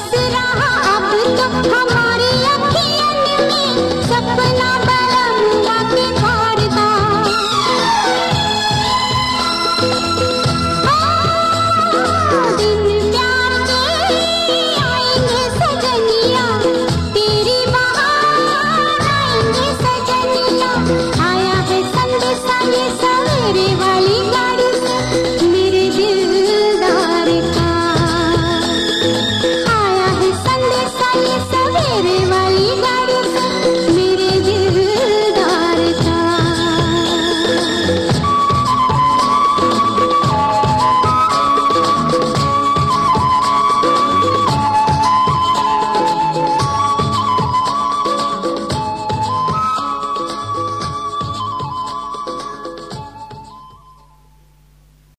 हंस रहा। अब तो हम